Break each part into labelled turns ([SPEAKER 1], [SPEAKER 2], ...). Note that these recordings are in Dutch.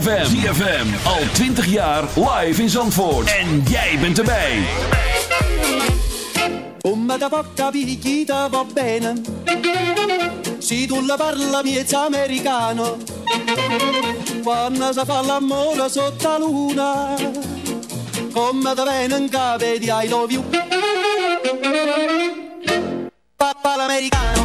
[SPEAKER 1] ZFM. ZFM. Al 20 jaar live in Zandvoort. En jij bent erbij.
[SPEAKER 2] Come da poca va bene. Si tu la parla miezza americano. Quando sa fa l'amore sotto luna. Come da venen cape di I love you. Papa l'americano.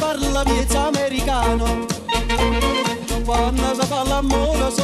[SPEAKER 2] parla miez americano. Quando si fa l'amore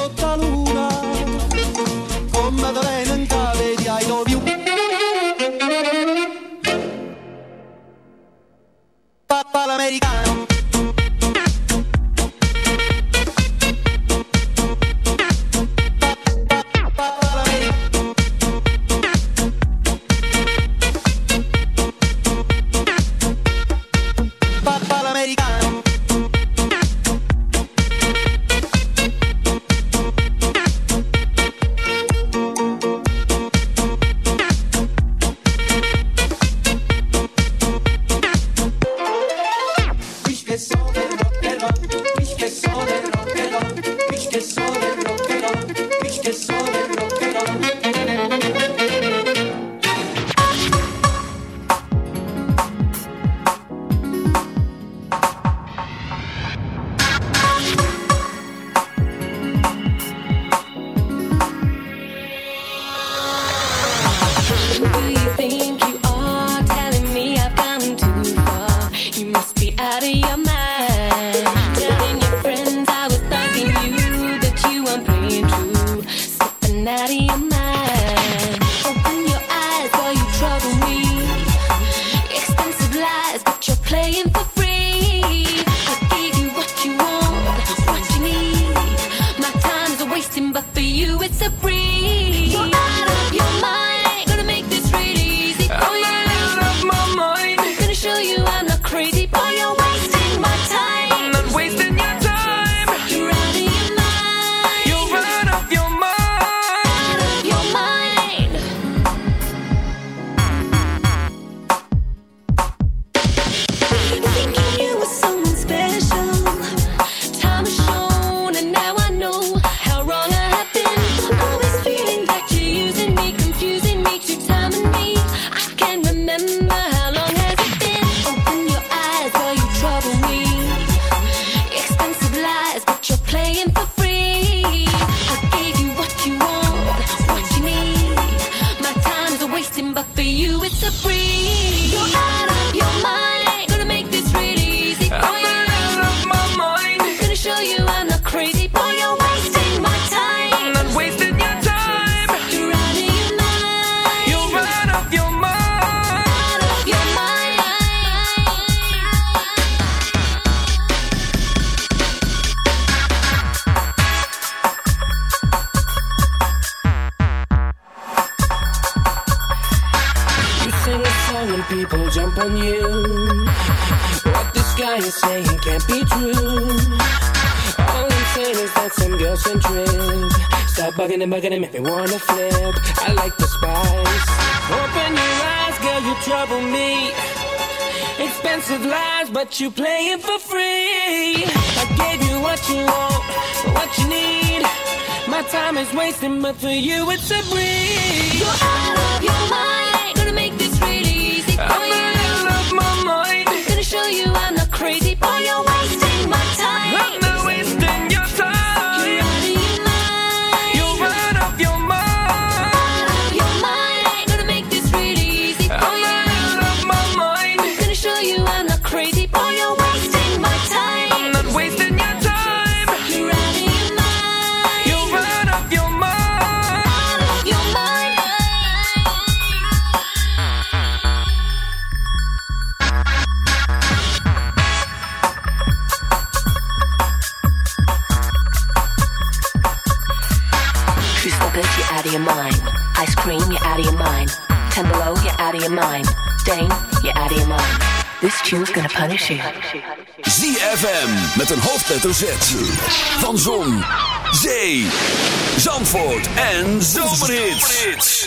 [SPEAKER 2] you
[SPEAKER 3] playing for free. I gave you what you want, what you need. My time
[SPEAKER 4] is
[SPEAKER 5] wasting, but for you it's a breeze.
[SPEAKER 6] ready for
[SPEAKER 5] Someone's
[SPEAKER 6] gonna
[SPEAKER 7] punish you.
[SPEAKER 2] ZFM met een hoofdletter Z. Van Zon, Zee, Zandvoort en Zomerhits.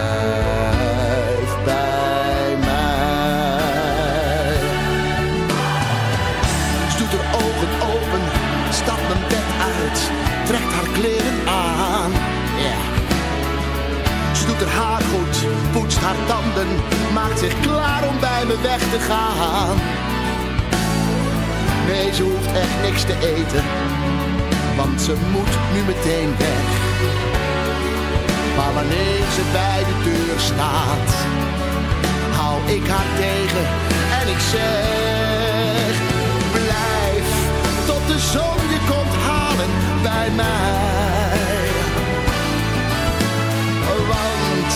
[SPEAKER 8] trekt haar kleren aan. Ja. Ze doet haar haar goed, poetst haar tanden, maakt zich klaar om bij me weg te gaan. Nee, ze hoeft echt niks te eten, want ze moet nu meteen weg. Maar wanneer ze bij de deur staat, hou ik haar tegen en ik zeg: Blijf tot de zon bij mij. Want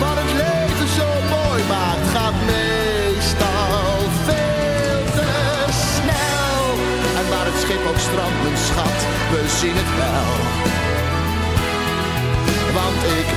[SPEAKER 8] wat het leven zo mooi maakt, gaat meestal veel te snel. En waar het schip ook strandt, mijn schat, we zien het wel. Want ik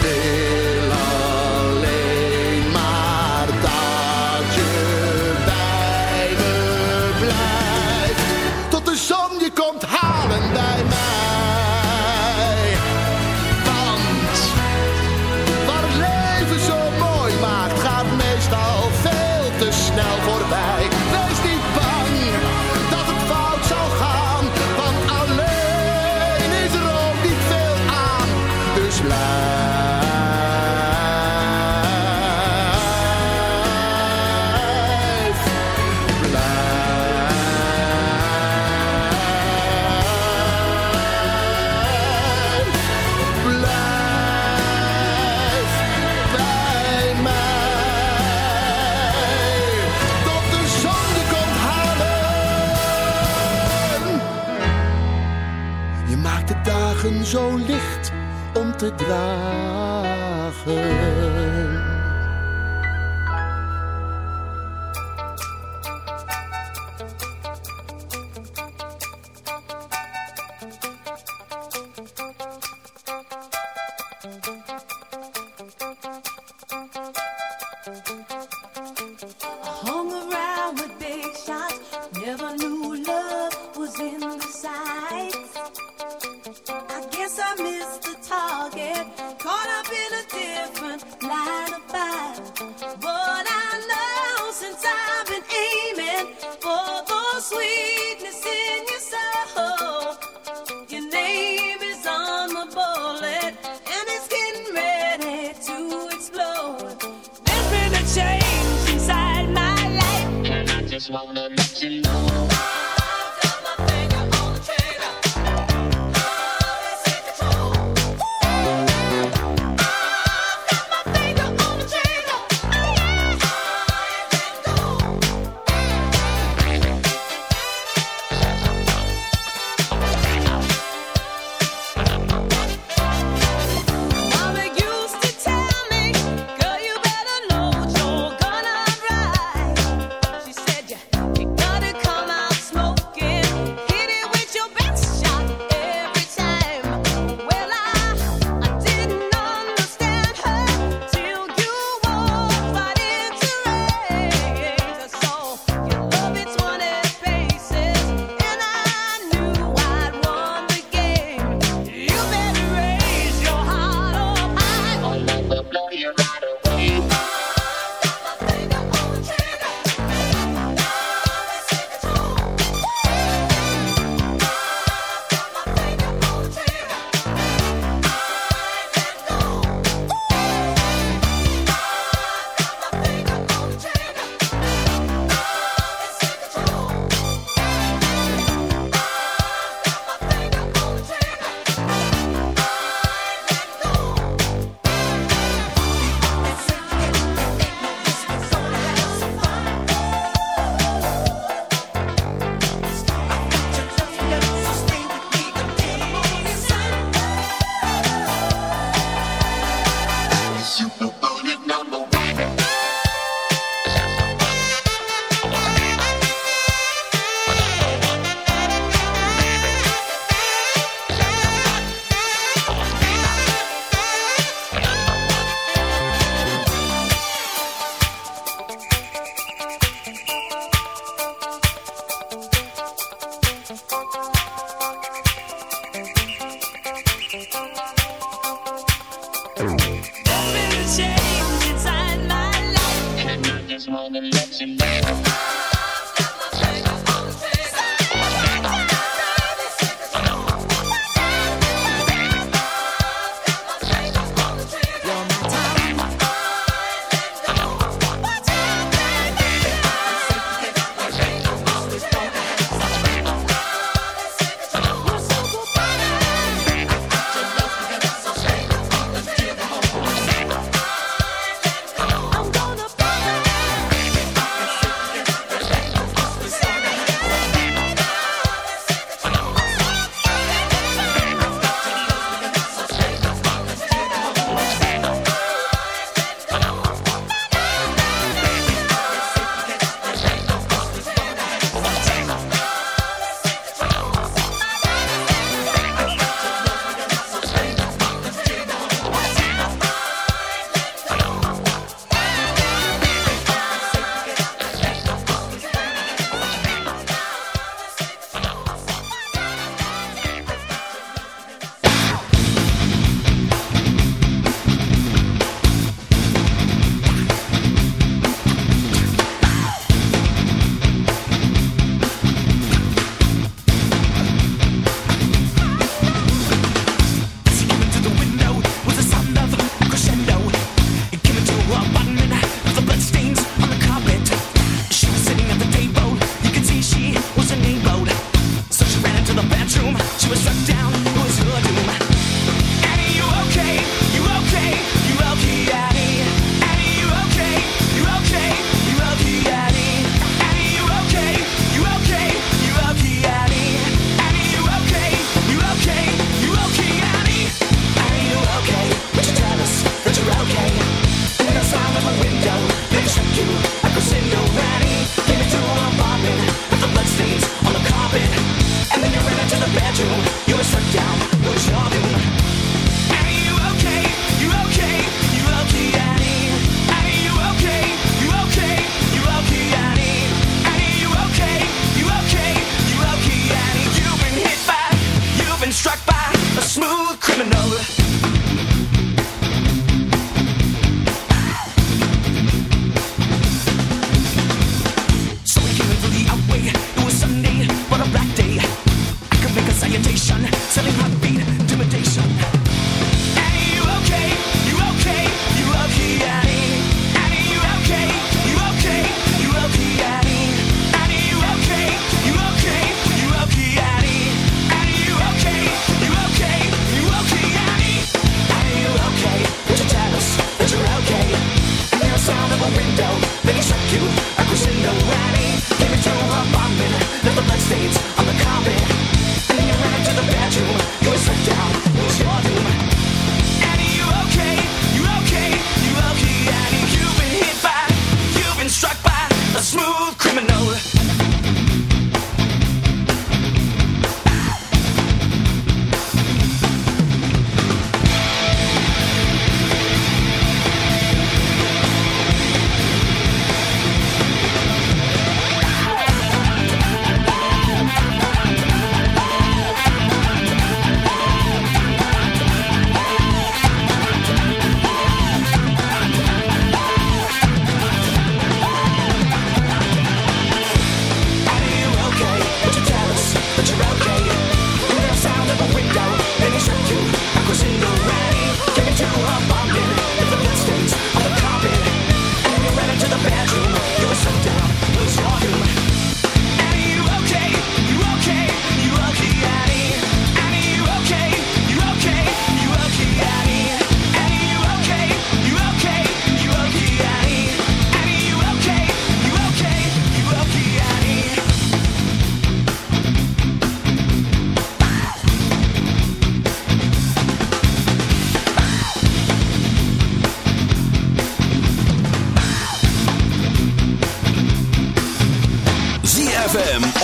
[SPEAKER 8] te dragen.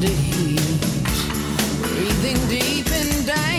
[SPEAKER 9] breathing deep and
[SPEAKER 6] down.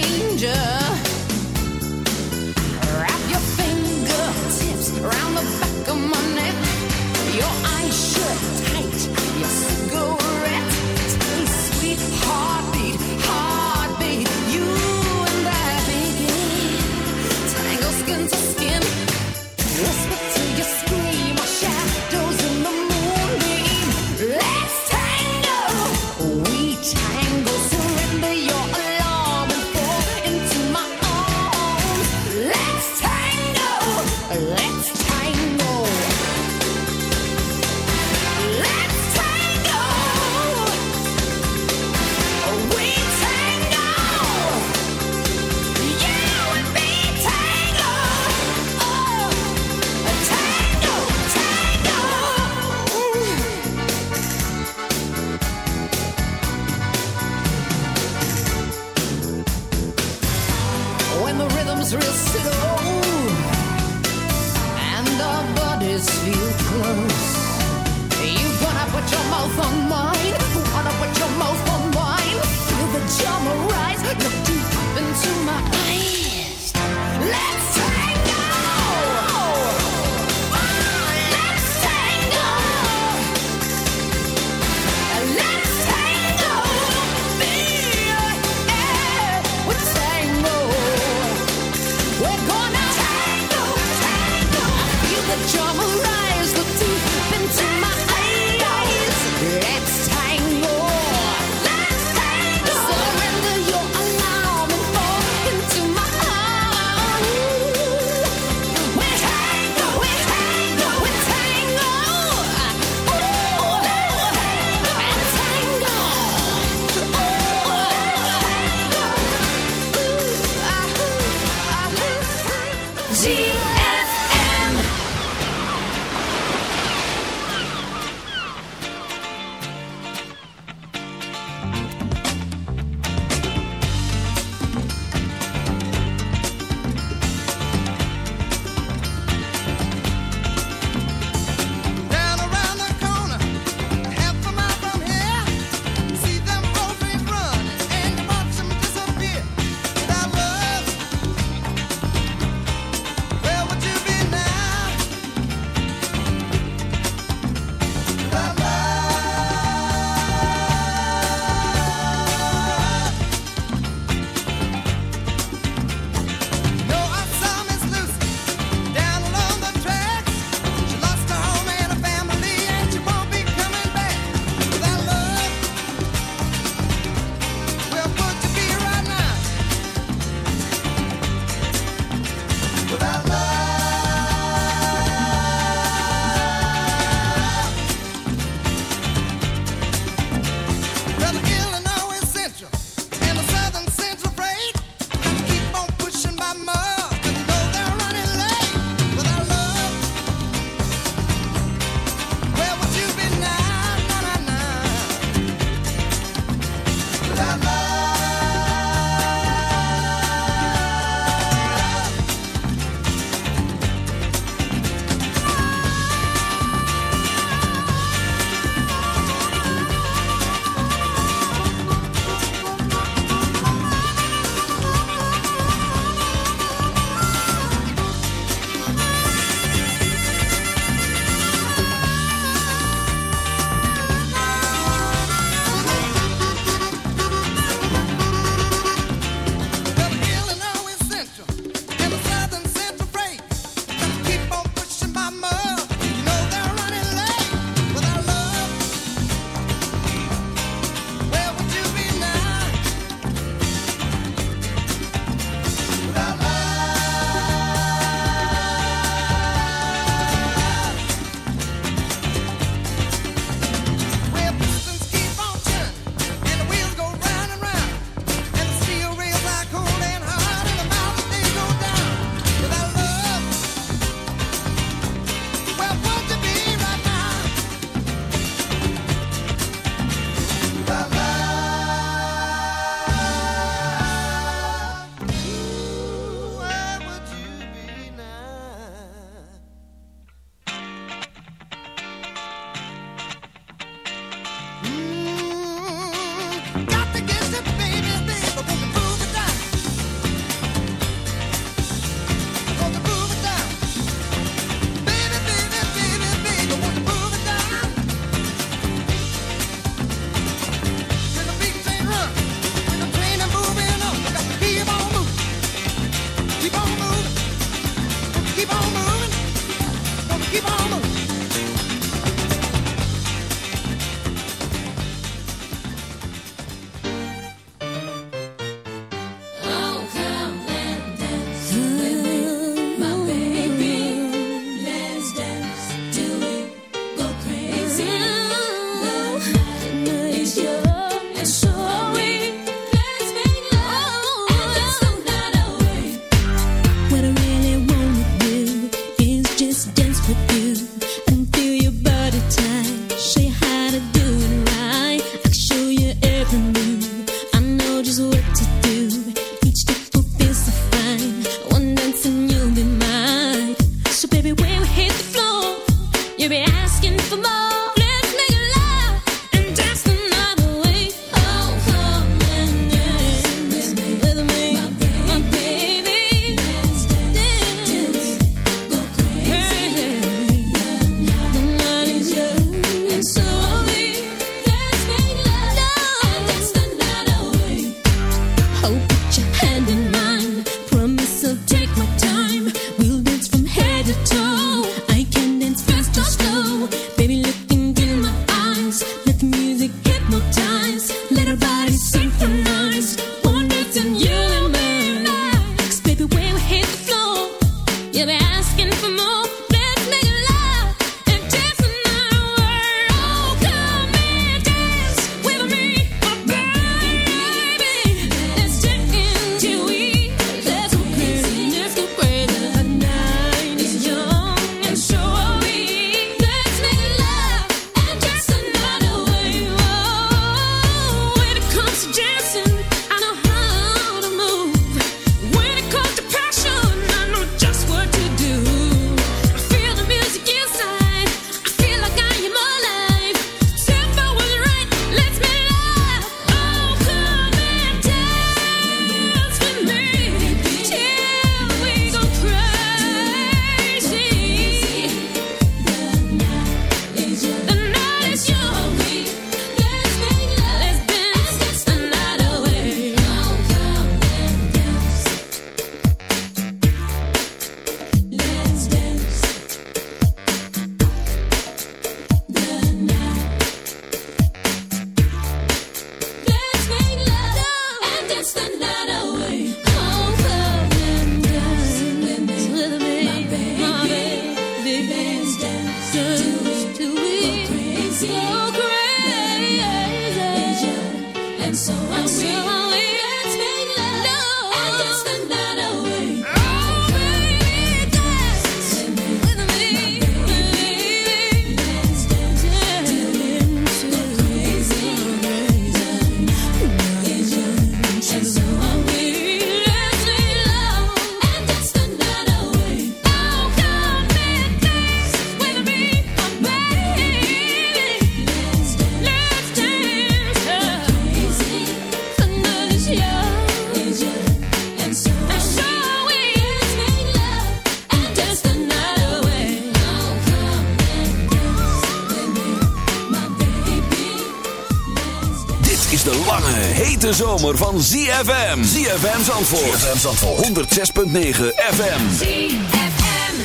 [SPEAKER 6] zomer van ZFM. ZFM Zandvoort. ZFM Zandvoort. 106.9 FM.
[SPEAKER 1] ZFM.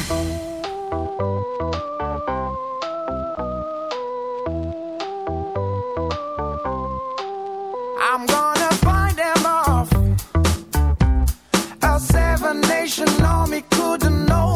[SPEAKER 10] I'm gonna find them off. A seven nation army couldn't
[SPEAKER 1] know.